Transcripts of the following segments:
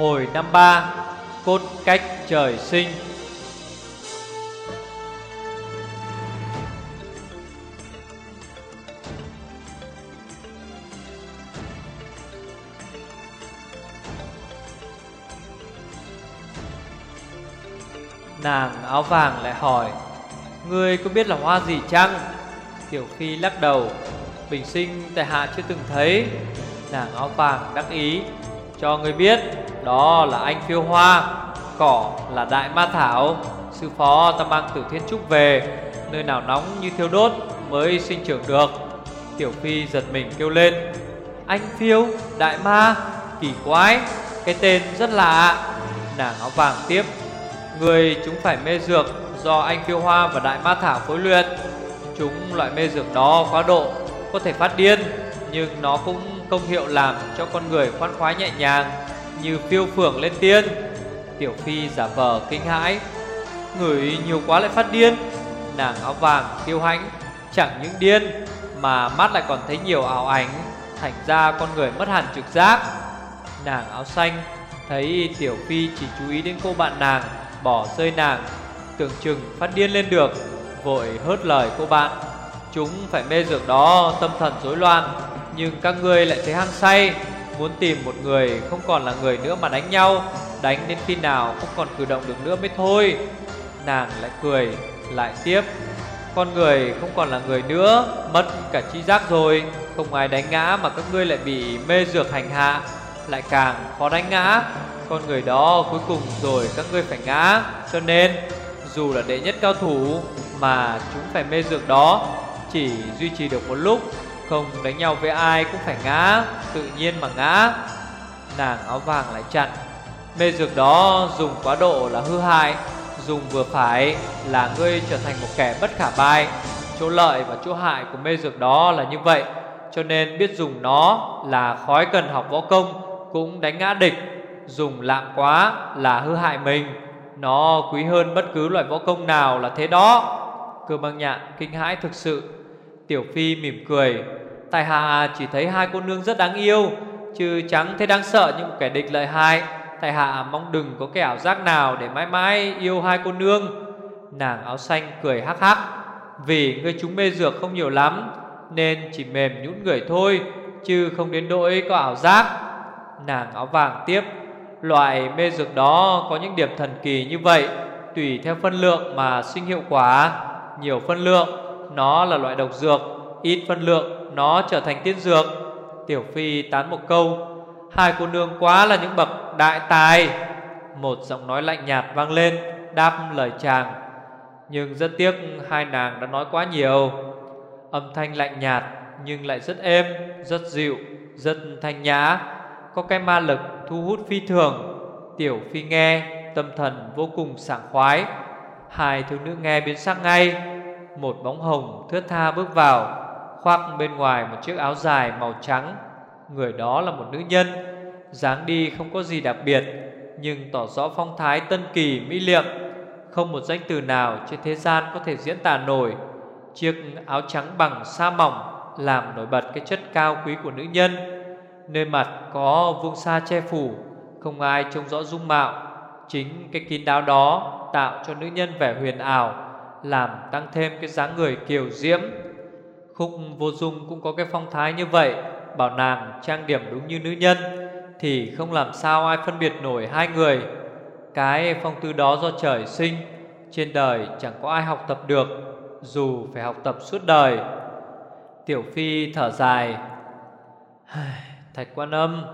Hồi năm ba, Cốt cách trời sinh. Nàng áo vàng lại hỏi, Ngươi có biết là hoa gì chăng? Tiểu Phi lắc đầu, Bình sinh tại hạ chưa từng thấy. Nàng áo vàng đắc ý, Cho ngươi biết. Đó là anh phiêu hoa, Cỏ là đại ma thảo. Sư phó ta mang từ thiên trúc về, Nơi nào nóng như thiêu đốt Mới sinh trưởng được. Tiểu Phi giật mình kêu lên, Anh phiêu, đại ma, Kỳ quái, Cái tên rất lạ. Nàng áo vàng tiếp, Người chúng phải mê dược do anh phiêu hoa và đại ma thảo phối luyện. Chúng loại mê dược đó quá độ, Có thể phát điên, Nhưng nó cũng công hiệu làm cho con người khoan khoái nhẹ nhàng. Như phiêu phưởng lên tiên, Tiểu Phi giả vờ kinh hãi. Người nhiều quá lại phát điên, Nàng áo vàng kiêu hãnh, Chẳng những điên Mà mắt lại còn thấy nhiều ảo ảnh, Thành ra con người mất hẳn trực giác. Nàng áo xanh Thấy Tiểu Phi chỉ chú ý đến cô bạn nàng, Bỏ rơi nàng, Tưởng chừng phát điên lên được, Vội hớt lời cô bạn. Chúng phải mê dược đó, tâm thần rối loạn, Nhưng các ngươi lại thấy hăng say. Muốn tìm một người không còn là người nữa mà đánh nhau, Đánh đến khi nào không còn cử động được nữa mới thôi. Nàng lại cười, Lại tiếp. Con người không còn là người nữa, Mất cả trí giác rồi. Không ai đánh ngã mà các ngươi lại bị mê dược hành hạ. Lại càng khó đánh ngã. Con người đó cuối cùng rồi các ngươi phải ngã. Cho nên, dù là đệ nhất cao thủ Mà chúng phải mê dược đó, Chỉ duy trì được một lúc không đánh nhau với ai cũng phải ngã, Tự nhiên mà ngã. Nàng áo vàng lại chặn. Mê dược đó dùng quá độ là hư hại, Dùng vừa phải là ngươi trở thành một kẻ bất khả bai Chỗ lợi và chỗ hại của mê dược đó là như vậy, Cho nên biết dùng nó là khói cần học võ công, Cũng đánh ngã địch. Dùng lạm quá là hư hại mình. Nó quý hơn bất cứ loại võ công nào là thế đó. Cơ băng nhạn kinh hãi thực sự. Tiểu Phi mỉm cười. Tài hạ chỉ thấy hai cô nương rất đáng yêu, Chứ chẳng thấy đáng sợ như một kẻ địch lợi hại. Tài hạ mong đừng có cái ảo giác nào Để mãi mãi yêu hai cô nương. Nàng áo xanh cười hắc hắc. Vì người chúng mê dược không nhiều lắm, Nên chỉ mềm nhũn người thôi, Chứ không đến nỗi có ảo giác. Nàng áo vàng tiếp. Loại mê dược đó có những điểm thần kỳ như vậy, Tùy theo phân lượng mà sinh hiệu quả. Nhiều phân lượng. Nó là loại độc dược, Ít phân lượng, Nó trở thành tiên dược. Tiểu Phi tán một câu, Hai cô nương quá là những bậc đại tài. Một giọng nói lạnh nhạt vang lên, Đáp lời chàng. Nhưng rất tiếc hai nàng đã nói quá nhiều. Âm thanh lạnh nhạt, Nhưng lại rất êm, Rất dịu, Rất thanh nhã, Có cái ma lực thu hút phi thường. Tiểu Phi nghe, Tâm thần vô cùng sảng khoái. Hai thiếu nữ nghe biến sắc ngay. Một bóng hồng thướt tha bước vào, Khoác bên ngoài một chiếc áo dài màu trắng. Người đó là một nữ nhân, dáng đi không có gì đặc biệt, Nhưng tỏ rõ phong thái tân kỳ, mỹ liệm Không một danh từ nào trên thế gian có thể diễn tả nổi. Chiếc áo trắng bằng sa mỏng Làm nổi bật cái chất cao quý của nữ nhân. Nơi mặt có vuông sa che phủ, Không ai trông rõ dung mạo. Chính cái kín đáo đó Tạo cho nữ nhân vẻ huyền ảo làm tăng thêm cái dáng người kiều diễm. Khúc vô dung cũng có cái phong thái như vậy, Bảo nàng trang điểm đúng như nữ nhân, Thì không làm sao ai phân biệt nổi hai người. Cái phong tư đó do trời sinh, Trên đời chẳng có ai học tập được, Dù phải học tập suốt đời. Tiểu Phi thở dài Thạch quan âm,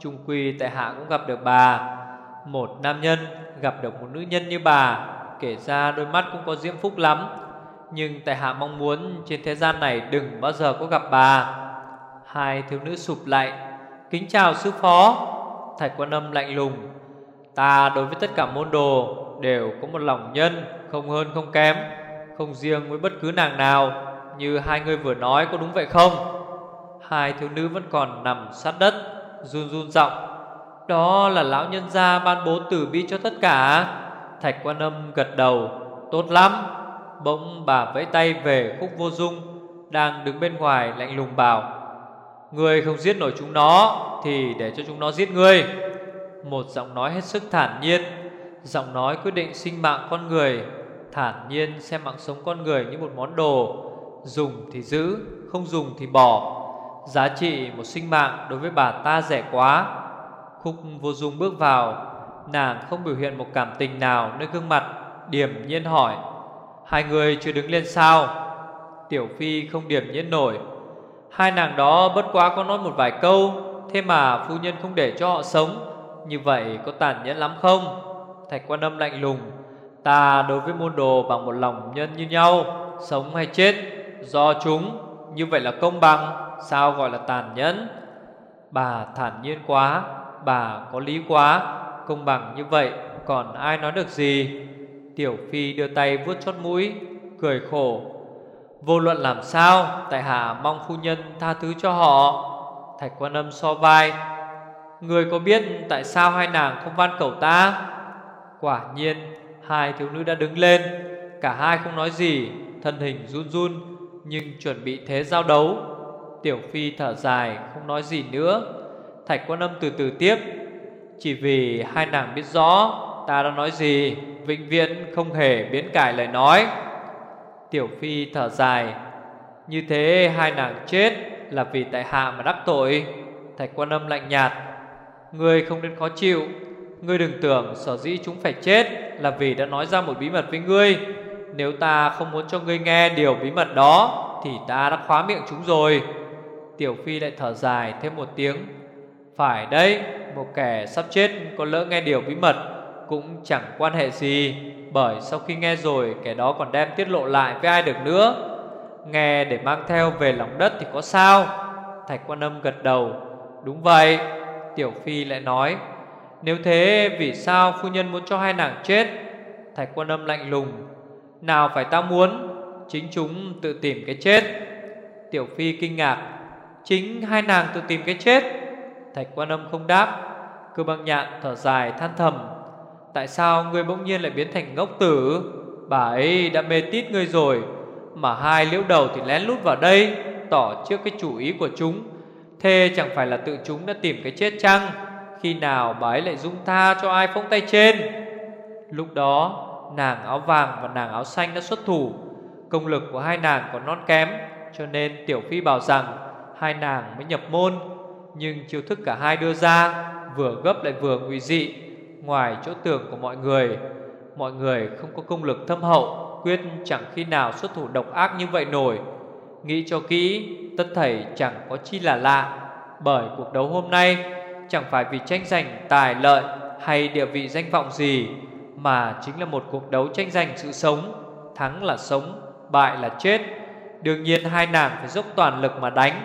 Trung quy tại hạ cũng gặp được bà. Một nam nhân gặp được một nữ nhân như bà. Kể ra đôi mắt cũng có diễm phúc lắm. Nhưng tại hạ mong muốn trên thế gian này đừng bao giờ có gặp bà. Hai thiếu nữ sụp lại. Kính chào sư phó. Thạch quan âm lạnh lùng. Ta đối với tất cả môn đồ Đều có một lòng nhân, Không hơn không kém, Không riêng với bất cứ nàng nào, Như hai người vừa nói có đúng vậy không? Hai thiếu nữ vẫn còn nằm sát đất, Run run giọng. Đó là lão nhân gia ban bố tử bi cho tất cả. Thạch quan âm gật đầu, Tốt lắm. Bỗng bà vẫy tay về khúc vô dung Đang đứng bên ngoài lạnh lùng bảo, Ngươi không giết nổi chúng nó Thì để cho chúng nó giết ngươi. Một giọng nói hết sức thản nhiên, Giọng nói quyết định sinh mạng con người. Thản nhiên xem mạng sống con người như một món đồ, Dùng thì giữ, Không dùng thì bỏ. Giá trị một sinh mạng đối với bà ta rẻ quá. Khúc vô dung bước vào Nàng không biểu hiện một cảm tình nào nơi gương mặt điểm nhiên hỏi, Hai người chưa đứng lên sao? Tiểu Phi không điểm nhiên nổi, Hai nàng đó bất quá có nói một vài câu, Thế mà phu nhân không để cho họ sống, Như vậy có tàn nhẫn lắm không? Thạch quan âm lạnh lùng, Ta đối với môn đồ bằng một lòng nhân như nhau, Sống hay chết, Do chúng, Như vậy là công bằng, Sao gọi là tàn nhẫn? Bà thản nhiên quá, Bà có lý quá. Công bằng như vậy, Còn ai nói được gì? Tiểu Phi đưa tay vuốt chót mũi, Cười khổ. Vô luận làm sao, Tại hạ mong phu nhân tha thứ cho họ. Thạch quan âm so vai. Người có biết tại sao hai nàng không van cầu ta? Quả nhiên, Hai thiếu nữ đã đứng lên. Cả hai không nói gì, Thân hình run run, Nhưng chuẩn bị thế giao đấu. Tiểu Phi thở dài, không nói gì nữa. Thạch quan âm từ từ tiếp. Chỉ vì hai nàng biết rõ Ta đã nói gì, Vĩnh viễn không hề biến cải lời nói. Tiểu Phi thở dài, Như thế hai nàng chết Là vì tại hạ mà đắc tội. Thạch quan âm lạnh nhạt, Ngươi không nên khó chịu, Ngươi đừng tưởng sở dĩ chúng phải chết Là vì đã nói ra một bí mật với ngươi. Nếu ta không muốn cho ngươi nghe điều bí mật đó Thì ta đã khóa miệng chúng rồi. Tiểu Phi lại thở dài thêm một tiếng, Phải đấy một kẻ sắp chết có lỡ nghe điều bí mật Cũng chẳng quan hệ gì, Bởi sau khi nghe rồi Kẻ đó còn đem tiết lộ lại với ai được nữa. Nghe để mang theo về lòng đất thì có sao? Thạch quan âm gật đầu. Đúng vậy, Tiểu Phi lại nói. Nếu thế, vì sao phu nhân muốn cho hai nàng chết? Thạch quan âm lạnh lùng. Nào phải ta muốn, Chính chúng tự tìm cái chết. Tiểu Phi kinh ngạc. Chính hai nàng tự tìm cái chết? Thạch quan âm không đáp. Cơ băng nhạn thở dài than thầm. Tại sao ngươi bỗng nhiên lại biến thành ngốc tử? Bà ấy đã mê tít ngươi rồi, Mà hai liễu đầu thì lén lút vào đây, Tỏ trước cái chủ ý của chúng. Thế chẳng phải là tự chúng đã tìm cái chết chăng? Khi nào bà ấy lại dung tha cho ai phóng tay trên? Lúc đó, nàng áo vàng và nàng áo xanh đã xuất thủ. Công lực của hai nàng còn non kém, Cho nên Tiểu Phi bảo rằng Hai nàng mới nhập môn. Nhưng chiêu thức cả hai đưa ra Vừa gấp lại vừa nguy dị Ngoài chỗ tưởng của mọi người. Mọi người không có công lực thâm hậu, Quyết chẳng khi nào xuất thủ độc ác như vậy nổi. Nghĩ cho kỹ, Tất thảy chẳng có chi là lạ, Bởi cuộc đấu hôm nay Chẳng phải vì tranh giành tài lợi Hay địa vị danh vọng gì, Mà chính là một cuộc đấu tranh giành sự sống, Thắng là sống, Bại là chết. Đương nhiên hai nàng phải dốc toàn lực mà đánh,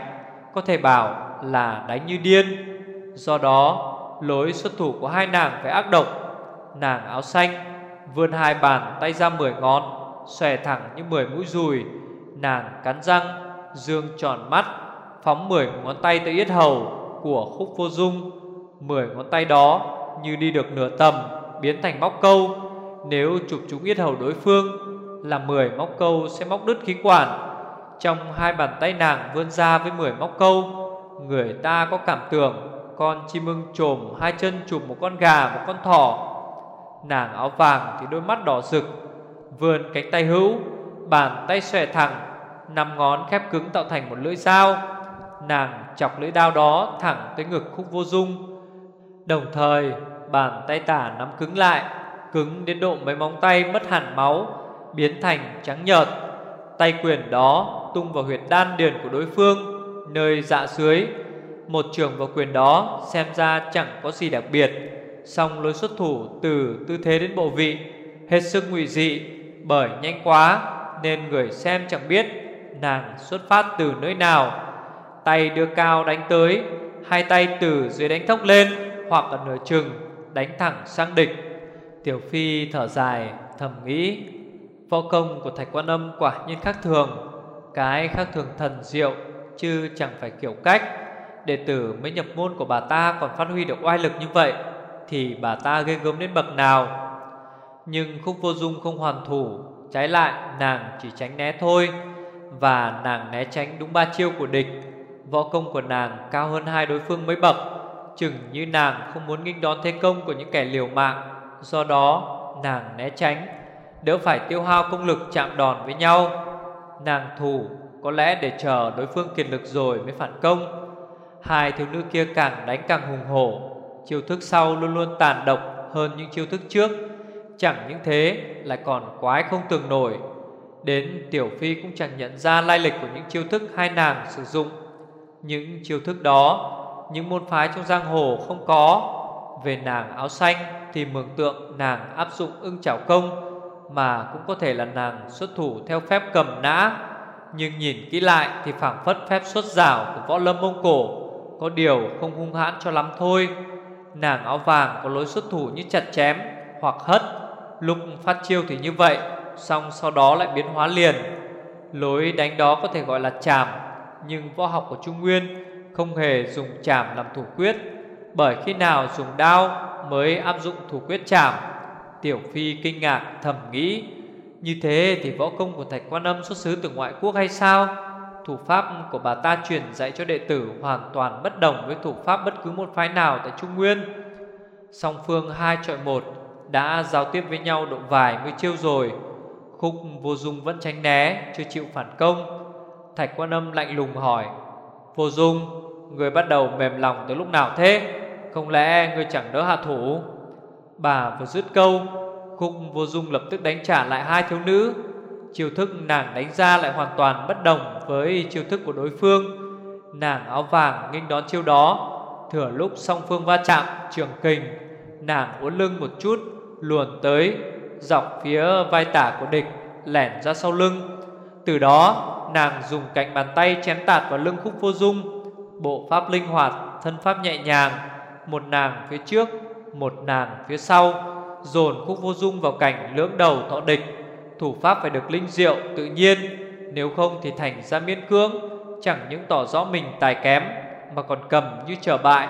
có thể bảo là đánh như điên. Do đó, lối xuất thủ của hai nàng phải ác độc. Nàng áo xanh, vươn hai bàn tay ra mười ngón, Xòe thẳng như mười mũi dùi. Nàng cắn răng, Dương tròn mắt, Phóng mười ngón tay tới yết hầu Của khúc vô dung. Mười ngón tay đó như đi được nửa tầm, Biến thành móc câu. Nếu chụp trúng yết hầu đối phương, Là mười móc câu sẽ móc đứt khí quản. Trong hai bàn tay nàng vươn ra với mười móc câu Người ta có cảm tưởng Con chim ưng trồm hai chân chụp một con gà, một con thỏ. Nàng áo vàng thì đôi mắt đỏ rực, Vươn cánh tay hữu, Bàn tay xòe thẳng, Năm ngón khép cứng tạo thành một lưỡi dao. Nàng chọc lưỡi dao đó thẳng tới ngực khúc vô dung. Đồng thời, bàn tay tả nắm cứng lại, Cứng đến độ mấy móng tay mất hẳn máu, Biến thành trắng nhợt. Tay quyền đó tung vào huyệt đan điền của đối phương. Nơi dạ dưới. Một trường vào quyền đó xem ra chẳng có gì đặc biệt. Song lối xuất thủ từ tư thế đến bộ vị, Hết sức ngụy dị, Bởi nhanh quá Nên người xem chẳng biết Nàng xuất phát từ nơi nào. Tay đưa cao đánh tới, Hai tay từ dưới đánh thốc lên Hoặc là nửa chừng đánh thẳng sang địch. Tiểu Phi thở dài, thầm nghĩ, Võ công của Thạch Quan Âm quả nhiên khác thường. Cái khác thường thần diệu Chứ chẳng phải kiểu cách Đệ tử mới nhập môn của bà ta Còn phát huy được oai lực như vậy Thì bà ta ghê gớm đến bậc nào. Nhưng khúc vô dung không hoàn thủ, Trái lại nàng chỉ tránh né thôi Và nàng né tránh đúng ba chiêu của địch. Võ công của nàng cao hơn hai đối phương mấy bậc, Chừng như nàng không muốn nghinh đón thế công của những kẻ liều mạng. Do đó, nàng né tránh, Đỡ phải tiêu hao công lực chạm đòn với nhau. Nàng thủ có lẽ để chờ đối phương kiệt lực rồi mới phản công. Hai thiếu nữ kia càng đánh càng hùng hổ. Chiêu thức sau luôn luôn tàn độc hơn những chiêu thức trước. Chẳng những thế, lại còn quái không tường nổi. Đến Tiểu Phi cũng chẳng nhận ra lai lịch của những chiêu thức hai nàng sử dụng. Những chiêu thức đó, Những môn phái trong giang hồ không có. Về nàng áo xanh Thì mường tượng nàng áp dụng ưng chảo công, Mà cũng có thể là nàng xuất thủ theo phép cầm nã. Nhưng nhìn kỹ lại thì phảng phất phép xuất rào của võ lâm Mông Cổ Có điều không hung hãn cho lắm thôi. Nàng áo vàng có lối xuất thủ như chặt chém hoặc hất. Lúc phát chiêu thì như vậy Xong sau đó lại biến hóa liền. Lối đánh đó có thể gọi là chạm Nhưng võ học của Trung Nguyên Không hề dùng chạm làm thủ quyết. Bởi khi nào dùng đao Mới áp dụng thủ quyết chạm Tiểu Phi kinh ngạc thầm nghĩ. Như thế thì võ công của Thạch Quan Âm xuất xứ từ ngoại quốc hay sao? Thủ pháp của bà ta truyền dạy cho đệ tử Hoàn toàn bất đồng với thủ pháp bất cứ một phái nào tại Trung Nguyên. Song phương hai trọi một Đã giao tiếp với nhau độ vài mươi chiêu rồi. Khúc vô dung vẫn tránh né, Chưa chịu phản công. Thạch quan âm lạnh lùng hỏi, Vô dung, Người bắt đầu mềm lòng từ lúc nào thế? Không lẽ người chẳng đỡ hạ thủ? Bà vừa dứt câu Khúc vô dung lập tức đánh trả lại hai thiếu nữ. Chiêu thức nàng đánh ra lại hoàn toàn bất đồng Với chiêu thức của đối phương. Nàng áo vàng nghênh đón chiêu đó. Thừa lúc song phương va chạm, trường kình, Nàng uốn lưng một chút, Luồn tới, Dọc phía vai tả của địch, Lẻn ra sau lưng. Từ đó, nàng dùng cạnh bàn tay chém tạt vào lưng khúc vô dung. Bộ pháp linh hoạt, Thân pháp nhẹ nhàng, Một nàng phía trước, Một nàng phía sau. Dồn khúc vô dung vào cảnh lưỡng đầu thọ địch. Thủ pháp phải được linh diệu, tự nhiên, Nếu không thì thành ra miên cưỡng, Chẳng những tỏ rõ mình tài kém, Mà còn cầm như trở bại.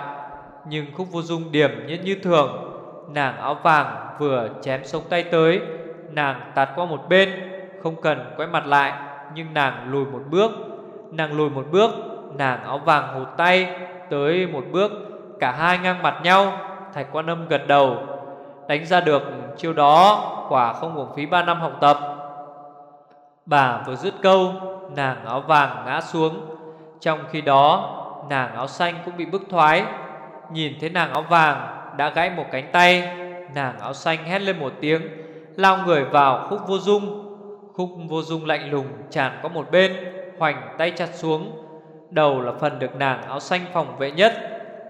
Nhưng khúc vô dung điểm nhiên như thường, Nàng áo vàng vừa chém sống tay tới, Nàng tạt qua một bên, Không cần quay mặt lại, Nhưng nàng lùi một bước, Nàng lùi một bước, Nàng áo vàng hụt tay, Tới một bước, Cả hai ngang mặt nhau, Thạch quan âm gật đầu Đánh ra được chiêu đó Quả không uổng phí 3 năm học tập. Bà vừa dứt câu, Nàng áo vàng ngã xuống. Trong khi đó, Nàng áo xanh cũng bị bức thoái. Nhìn thấy nàng áo vàng đã gãy một cánh tay, Nàng áo xanh hét lên một tiếng, Lao người vào khúc vô dung. Khúc vô dung lạnh lùng tràn có một bên, Hoành tay chặt xuống. Đầu là phần được nàng áo xanh phòng vệ nhất.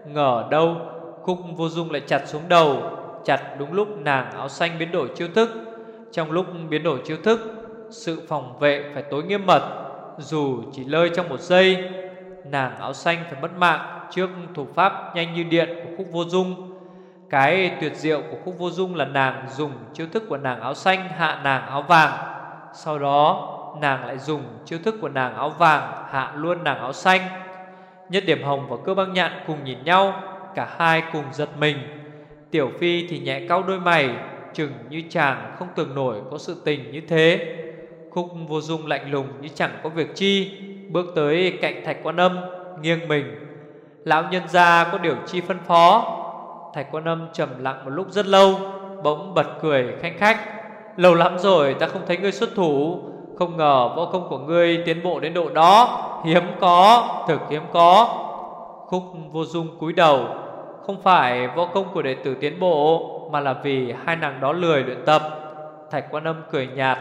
Ngờ đâu, Khúc vô dung lại chặt xuống đầu. Chặt đúng lúc nàng áo xanh biến đổi chiêu thức. Trong lúc biến đổi chiêu thức, Sự phòng vệ phải tối nghiêm mật. Dù chỉ lơi trong một giây, Nàng áo xanh phải mất mạng Trước thủ pháp nhanh như điện của khúc vô dung. Cái tuyệt diệu của khúc vô dung là nàng dùng chiêu thức của nàng áo xanh hạ nàng áo vàng. Sau đó, nàng lại dùng chiêu thức của nàng áo vàng hạ luôn nàng áo xanh. Nhất điểm hồng và cơ băng nhạn cùng nhìn nhau, Cả hai cùng giật mình. Tiểu Phi thì nhẹ cau đôi mày, Chừng như chàng không tưởng nổi có sự tình như thế. Khúc vô dung lạnh lùng như chẳng có việc chi, Bước tới cạnh thạch quan âm, Nghiêng mình. Lão nhân gia có điều chi phân phó? Thạch quan âm trầm lặng một lúc rất lâu, Bỗng bật cười khanh khách. Lâu lắm rồi ta không thấy ngươi xuất thủ, Không ngờ võ công của ngươi tiến bộ đến độ đó. Hiếm có, Thực hiếm có. Khúc vô dung cúi đầu không phải võ công của đệ tử tiến bộ, Mà là vì hai nàng đó lười luyện tập. Thạch quan âm cười nhạt.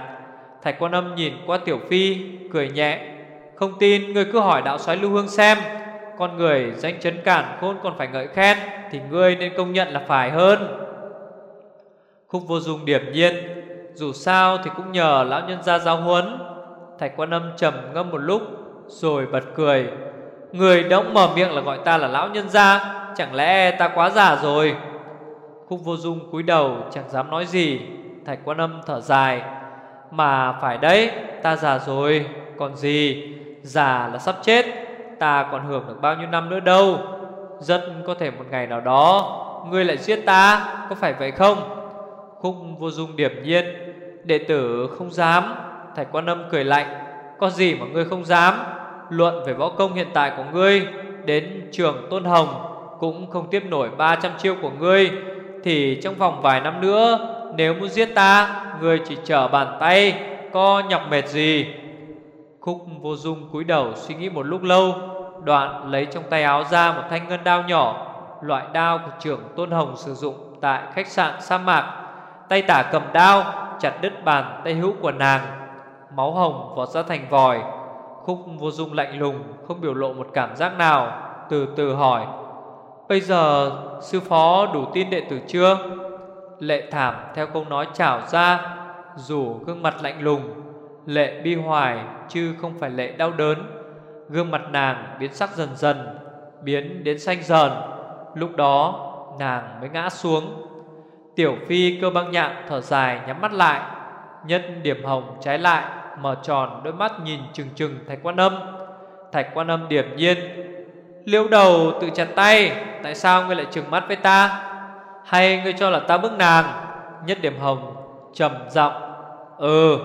Thạch quan âm nhìn qua tiểu phi, Cười nhẹ. Không tin ngươi cứ hỏi đạo soái lưu hương xem. Con người danh chấn cản khôn còn phải ngợi khen, Thì ngươi nên công nhận là phải hơn. Khúc vô dung điểm nhiên. Dù sao thì cũng nhờ lão nhân gia giáo huấn. Thạch quan âm trầm ngâm một lúc, Rồi bật cười. Người đóng mở miệng là gọi ta là lão nhân gia. Chẳng lẽ ta quá già rồi? Khúc vô dung cúi đầu, chẳng dám nói gì. Thạch quan âm thở dài. Mà phải đấy, Ta già rồi. Còn gì? Già là sắp chết. Ta còn hưởng được bao nhiêu năm nữa đâu? Rất có thể một ngày nào đó, Ngươi lại giết ta, Có phải vậy không? Khúc vô dung điểm nhiên. Đệ tử không dám. Thạch quan âm cười lạnh. Có gì mà ngươi không dám? Luận về võ công hiện tại của ngươi, Đến trường Tôn Hồng. Cũng không tiếp nổi 300 chiêu của ngươi, Thì trong vòng vài năm nữa, Nếu muốn giết ta, Ngươi chỉ trở bàn tay, Có nhọc mệt gì? Khúc vô dung cúi đầu suy nghĩ một lúc lâu, Đoạn lấy trong tay áo ra một thanh ngân đao nhỏ, Loại đao của trưởng Tôn Hồng sử dụng Tại khách sạn sa mạc, Tay tả cầm đao, Chặt đứt bàn tay hữu của nàng, Máu hồng vọt ra thành vòi. Khúc vô dung lạnh lùng, Không biểu lộ một cảm giác nào, Từ từ hỏi Bây giờ, sư phó đủ tin đệ tử chưa? Lệ thảm, theo câu nói trào ra rủ gương mặt lạnh lùng, Lệ bi hoài, chứ không phải lệ đau đớn. Gương mặt nàng biến sắc dần dần, Biến đến xanh dần Lúc đó, nàng mới ngã xuống. Tiểu phi cơ băng nhạn thở dài nhắm mắt lại Nhân điểm hồng trái lại, Mở tròn đôi mắt nhìn trừng trừng thạch quan âm. Thạch quan âm điểm nhiên Liêu đầu tự chặt tay, Tại sao ngươi lại trừng mắt với ta? Hay ngươi cho là ta bức nàng? Nhất điểm hồng, trầm giọng Ừ.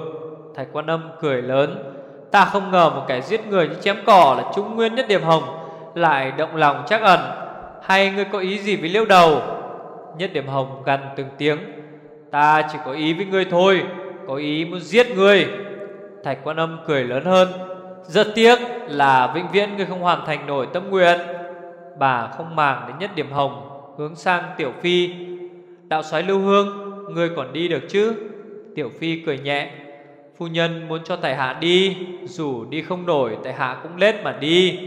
Thạch quan âm cười lớn, Ta không ngờ một kẻ giết người như chém cỏ là trung nguyên nhất điểm hồng, Lại động lòng chắc ẩn. Hay ngươi có ý gì với liêu đầu? Nhất điểm hồng gần từng tiếng, Ta chỉ có ý với ngươi thôi, Có ý muốn giết ngươi. Thạch quan âm cười lớn hơn rất tiếc là vĩnh viễn ngươi không hoàn thành nổi tâm nguyện. Bà không màng đến nhất điểm hồng, Hướng sang tiểu phi. Đạo soái lưu hương, Ngươi còn đi được chứ? Tiểu phi cười nhẹ. Phu nhân muốn cho tài hạ đi, Dù đi không nổi tài hạ cũng lết mà đi.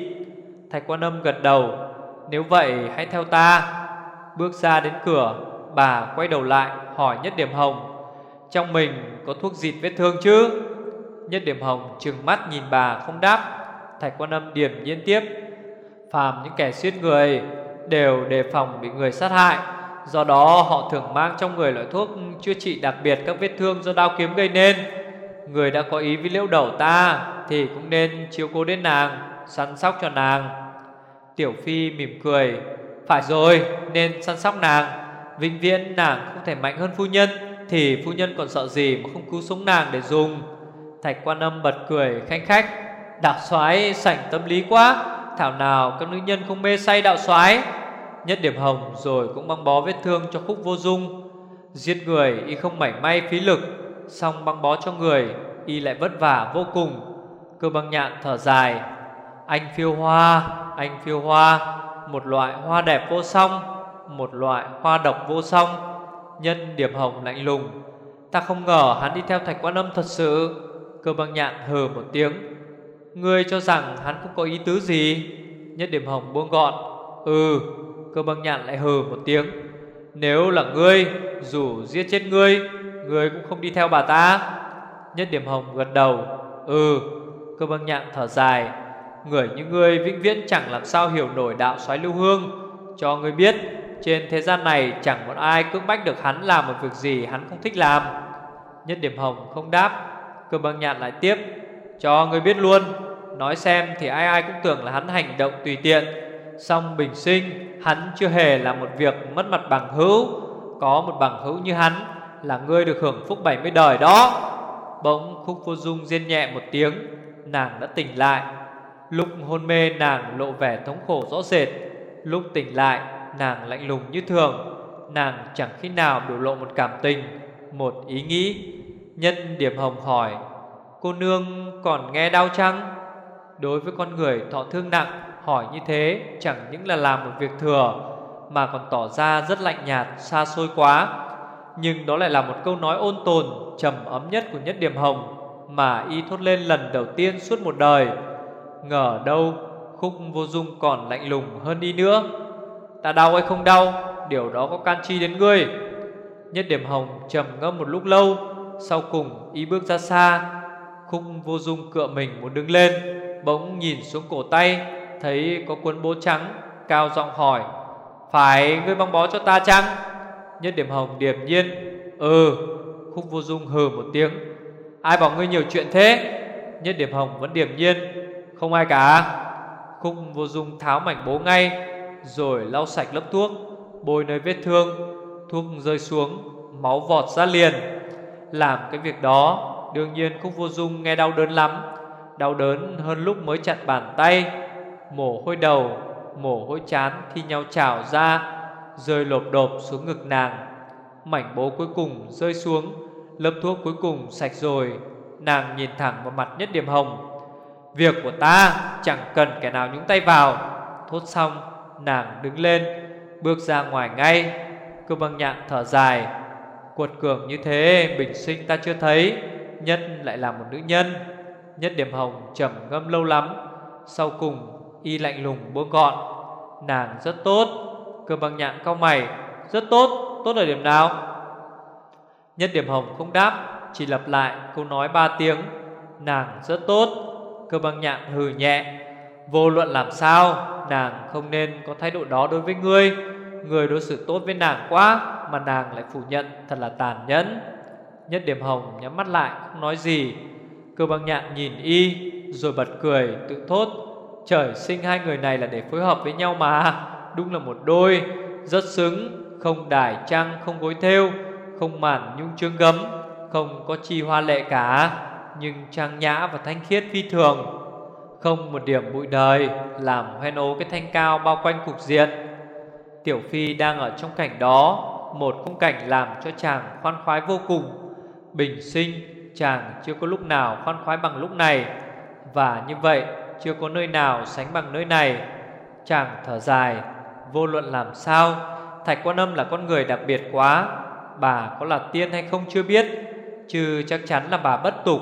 Thạch quan âm gật đầu. Nếu vậy, hãy theo ta. Bước ra đến cửa, Bà quay đầu lại, hỏi Nhất Điểm Hồng. Trong mình có thuốc dịt vết thương chứ? Nhất Điểm Hồng trừng mắt nhìn bà không đáp. Thạch quan âm điểm nhiên tiếp. Phàm những kẻ giết người Đều đề phòng bị người sát hại. Do đó họ thường mang trong người loại thuốc Chữa trị đặc biệt các vết thương do đao kiếm gây nên. Người đã có ý với liễu đầu ta Thì cũng nên chiếu cố đến nàng, Săn sóc cho nàng. Tiểu Phi mỉm cười. Phải rồi, nên săn sóc nàng. Vĩnh viễn nàng không thể mạnh hơn phu nhân, Thì phu nhân còn sợ gì mà không cứu sống nàng để dùng. Thạch quan âm bật cười, khanh khách, Đạo soái sảnh tâm lý quá, Thảo nào các nữ nhân không mê say đạo soái? Nhất điểm hồng rồi cũng băng bó vết thương cho khúc vô dung. Giết người, y không mảy may phí lực Xong băng bó cho người, Y lại vất vả vô cùng. Cơ băng nhạn thở dài, Anh phiêu hoa, Anh phiêu hoa, Một loại hoa đẹp vô song, Một loại hoa độc vô song. Nhân điểm hồng lạnh lùng, Ta không ngờ hắn đi theo thạch quan âm thật sự. Cơ băng nhạn hừ một tiếng. Ngươi cho rằng hắn không có ý tứ gì? Nhất điểm hồng buông gọn. Ừ Cơ băng nhạn lại hừ một tiếng. Nếu là ngươi, Dù giết chết ngươi Ngươi cũng không đi theo bà ta. Nhất điểm hồng gật đầu. Ừ Cơ băng nhạn thở dài. Người như ngươi vĩnh viễn chẳng làm sao hiểu nổi đạo xoáy lưu hương. Cho ngươi biết, Trên thế gian này chẳng một ai cưỡng bách được hắn làm một việc gì hắn không thích làm. Nhất điểm hồng không đáp. Cơ băng nhạn lại tiếp. Cho người biết luôn, Nói xem thì ai ai cũng tưởng là hắn hành động tùy tiện. Xong bình sinh, Hắn chưa hề làm một việc mất mặt bằng hữu. Có một bằng hữu như hắn là ngươi được hưởng phúc 70 đời đó. Bỗng khúc vô dung riêng nhẹ một tiếng, Nàng đã tỉnh lại. Lúc hôn mê nàng lộ vẻ thống khổ rõ rệt. Lúc tỉnh lại, nàng lạnh lùng như thường. Nàng chẳng khi nào biểu lộ một cảm tình, Một ý nghĩ. Nhân điểm hồng hỏi, Cô nương còn nghe đau chăng? Đối với con người thọ thương nặng, Hỏi như thế chẳng những là làm một việc thừa, Mà còn tỏ ra rất lạnh nhạt, Xa xôi quá. Nhưng đó lại là một câu nói ôn tồn, trầm ấm nhất của Nhất Điểm Hồng, Mà y thốt lên lần đầu tiên suốt một đời. Ngờ đâu, Khúc vô dung còn lạnh lùng hơn đi nữa. Ta đau hay không đau, Điều đó có can chi đến ngươi. Nhất Điểm Hồng trầm ngâm một lúc lâu sau cùng, y bước ra xa, Khúc vô dung cựa mình muốn đứng lên, Bỗng nhìn xuống cổ tay, Thấy có cuốn bố trắng, Cao giọng hỏi, Phải, ngươi băng bó cho ta chăng? Nhất điểm hồng điềm nhiên Ừ. Khúc vô dung hừ một tiếng, Ai bảo ngươi nhiều chuyện thế? Nhất điểm hồng vẫn điềm nhiên, Không ai cả. Khúc vô dung tháo mảnh bố ngay, Rồi lau sạch lớp thuốc, Bôi nơi vết thương, Thuốc rơi xuống, Máu vọt ra liền. Làm cái việc đó. Đương nhiên Khúc vô dung nghe đau đớn lắm. Đau đớn hơn lúc mới chặn bàn tay. Mồ hôi đầu, Mồ hôi chán thi nhau trào ra, Rơi lộp đột xuống ngực nàng. Mảnh bố cuối cùng rơi xuống, Lớp thuốc cuối cùng sạch rồi. Nàng nhìn thẳng vào mặt nhất điểm hồng. Việc của ta, chẳng cần kẻ nào nhúng tay vào. Thốt xong, nàng đứng lên, Bước ra ngoài ngay. Cơ băng nhạn thở dài. Cuột cường như thế bình sinh ta chưa thấy. Nhất lại là một nữ nhân Nhất điểm hồng trầm ngâm lâu lắm. Sau cùng y lạnh lùng buông gọn Nàng rất tốt. Cơ bằng nhạn cao mày Rất tốt, tốt ở điểm nào? Nhất điểm hồng không đáp Chỉ lặp lại câu nói ba tiếng Nàng rất tốt. Cơ bằng nhạn hừ nhẹ Vô luận làm sao Nàng không nên có thái độ đó đối với ngươi. Người đối xử tốt với nàng quá Mà nàng lại phủ nhận, thật là tàn nhẫn. Nhất điểm hồng nhắm mắt lại, Không nói gì. Cơ băng nhạn nhìn y, Rồi bật cười, tự thốt, Trời sinh hai người này là để phối hợp với nhau mà. Đúng là một đôi, Rất xứng, Không đài trăng, không gối theo Không màn nhung trương gấm, Không có chi hoa lệ cả, Nhưng trang nhã và thanh khiết phi thường. Không một điểm bụi đời, Làm hoen ố cái thanh cao bao quanh cục diện. Tiểu Phi đang ở trong cảnh đó, Một khung cảnh làm cho chàng khoan khoái vô cùng. Bình sinh, chàng chưa có lúc nào khoan khoái bằng lúc này, Và như vậy, chưa có nơi nào sánh bằng nơi này. Chàng thở dài, Vô luận làm sao? Thạch Quan Âm là con người đặc biệt quá, Bà có là tiên hay không chưa biết, Chứ chắc chắn là bà bất tục.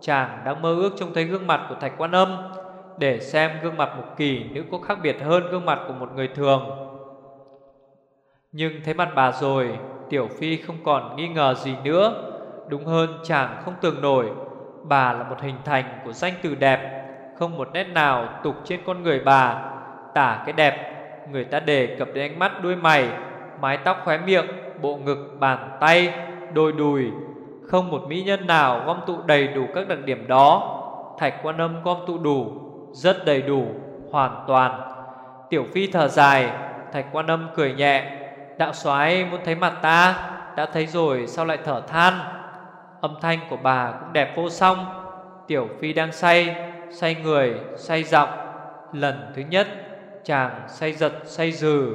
Chàng đang mơ ước trông thấy gương mặt của Thạch Quan Âm, Để xem gương mặt một kỳ nữ có khác biệt hơn gương mặt của một người thường. Nhưng thấy mặt bà rồi, Tiểu Phi không còn nghi ngờ gì nữa. Đúng hơn, chàng không tưởng nổi, Bà là một hình thành của danh từ đẹp, Không một nét nào tục trên con người bà. Tả cái đẹp, Người ta đề cập đến ánh mắt đuôi mày, Mái tóc khóe miệng, Bộ ngực, bàn tay, Đôi đùi. Không một mỹ nhân nào gom tụ đầy đủ các đặc điểm đó. Thạch quan âm gom tụ đủ, Rất đầy đủ, Hoàn toàn. Tiểu phi thở dài, Thạch quan âm cười nhẹ. Đạo soái muốn thấy mặt ta Đã thấy rồi sao lại thở than? Âm thanh của bà cũng đẹp vô song. Tiểu Phi đang say Say người, say giọng. Lần thứ nhất Chàng say giật, say dừ.